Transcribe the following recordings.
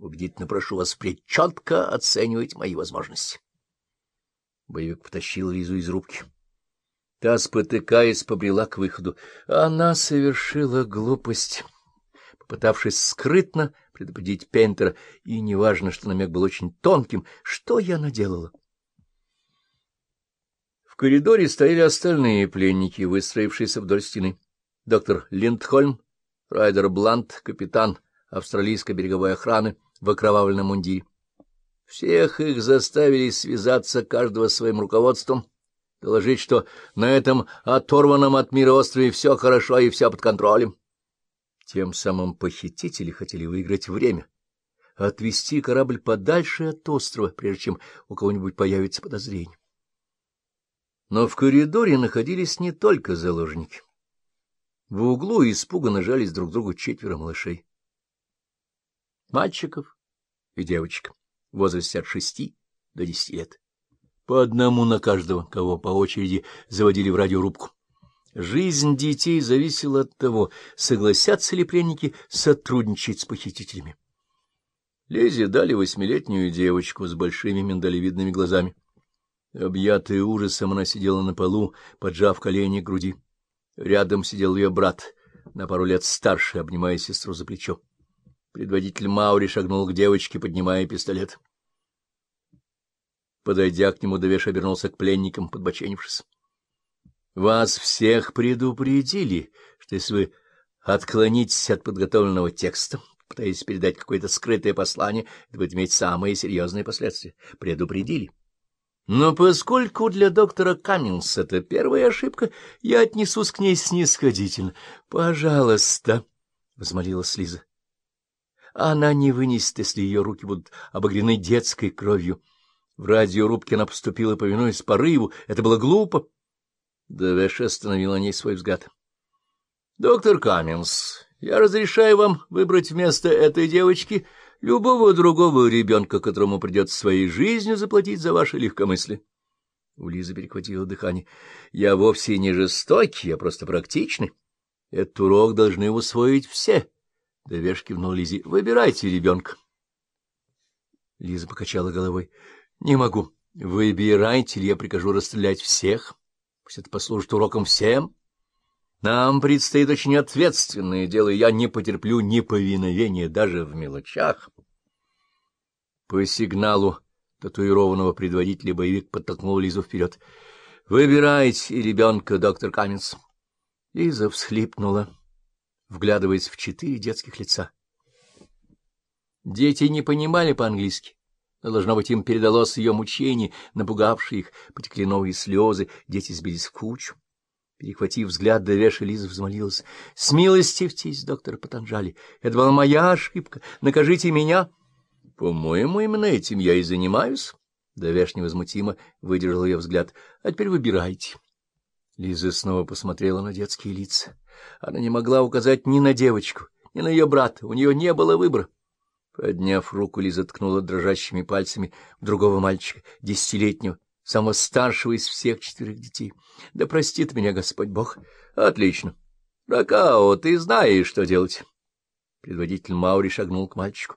Убедительно прошу вас впредь четко оценивать мои возможности. Боевик потащил Лизу из рубки. Та, спотыкаясь, побрела к выходу. Она совершила глупость, попытавшись скрытно предупредить Пентера, и неважно, что намек был очень тонким, что я наделала. В коридоре стояли остальные пленники, выстроившиеся вдоль стены. Доктор Линдхольм, Райдер Блант, капитан австралийской береговой охраны в окровавленном мундире. Всех их заставили связаться каждого своим руководством, доложить, что на этом оторванном от мира острове все хорошо и все под контролем. Тем самым похитители хотели выиграть время, отвести корабль подальше от острова, прежде чем у кого-нибудь появится подозрение. Но в коридоре находились не только заложники. В углу испуганно жались друг другу четверо малышей. Мальчиков и девочек в возрасте от шести до десяти лет. По одному на каждого, кого по очереди заводили в радиорубку. Жизнь детей зависела от того, согласятся ли пленники сотрудничать с похитителями. Лезе дали восьмилетнюю девочку с большими миндалевидными глазами. Объятая ужасом, она сидела на полу, поджав колени к груди. Рядом сидел ее брат, на пару лет старше, обнимая сестру за плечо. Предводитель Маури шагнул к девочке, поднимая пистолет. Подойдя к нему, Довеш обернулся к пленникам, подбоченившись. — Вас всех предупредили, что если вы отклонитесь от подготовленного текста, пытаясь передать какое-то скрытое послание, это будет иметь самые серьезные последствия. Предупредили. Но поскольку для доктора Камминс это первая ошибка, я отнесусь к ней снисходительно. — Пожалуйста, — взмолилась Лиза. Она не вынесет, если ее руки будут обагрены детской кровью. В радиорубке она поступила, повинуясь порыву. Это было глупо. Давеш остановил на ней свой взгляд. — Доктор Камминс, я разрешаю вам выбрать вместо этой девочки любого другого ребенка, которому придется своей жизнью заплатить за ваше легкомыслие. У Лизы перехватило дыхание. — Я вовсе не жестокий, я просто практичный. Этот урок должны усвоить все. Давеш кивнул Лизе. — Выбирайте ребенка. Лиза покачала головой. — Не могу. Выбирайте, или я прикажу расстрелять всех. Пусть это послужит уроком всем. Нам предстоит очень ответственное дело, и я не потерплю неповиновения даже в мелочах. По сигналу татуированного предводителя боевик подтолкнул Лизу вперед. — Выбирайте ребенка, доктор Каменс. Лиза всхлипнула, вглядываясь в четыре детских лица. Дети не понимали по-английски но, должно быть, им передалось ее мучение, напугавшее их, потекли новые слезы, дети сбились в кучу. Перехватив взгляд, Давеша Лиза взмолилась. — Смилостивьтесь, доктор Патанжали, это была моя ошибка, накажите меня. — По-моему, именно этим я и занимаюсь. Давеш невозмутимо выдержал ее взгляд. — А теперь выбирайте. Лиза снова посмотрела на детские лица. Она не могла указать ни на девочку, ни на ее брата, у нее не было выбора. Подняв руку, Лиза ткнула дрожащими пальцами другого мальчика, десятилетнего, самого старшего из всех четверых детей. — Да простит меня Господь Бог. — Отлично. — Ракао, ты знаешь, что делать. Предводитель Маури шагнул к мальчику.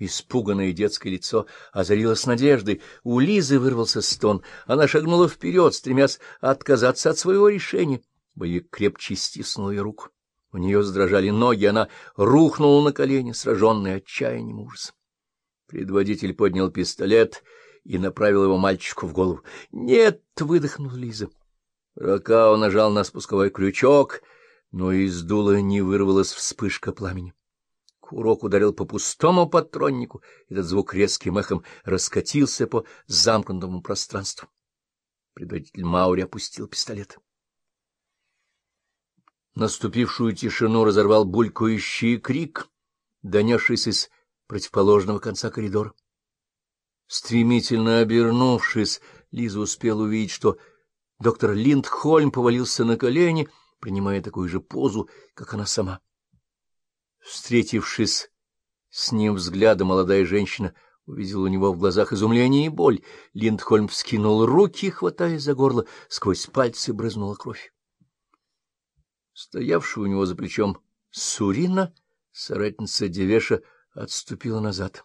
Испуганное детское лицо озарилось надеждой. У Лизы вырвался стон. Она шагнула вперед, стремясь отказаться от своего решения. Боевик крепче стиснул ее руку. У нее задрожали ноги, она рухнула на колени, сраженная отчаянием ужасом. Предводитель поднял пистолет и направил его мальчику в голову. «Нет!» — выдохнула Лиза. Ракао нажал на спусковой крючок, но из дула не вырвалась вспышка пламени. Курок ударил по пустому патроннику, этот звук резким эхом раскатился по замкнутому пространству. Предводитель Маури опустил пистолет. Наступившую тишину разорвал булькающий крик, донесшийся из противоположного конца коридора. Стремительно обернувшись, Лиза успела увидеть, что доктор Линдхольм повалился на колени, принимая такую же позу, как она сама. Встретившись с ним взглядом, молодая женщина увидела у него в глазах изумление и боль. Линдхольм вскинул руки, хватая за горло, сквозь пальцы брызнула кровь. Стоявшая у него за плечом Сурина, соратница Девеша, отступила назад.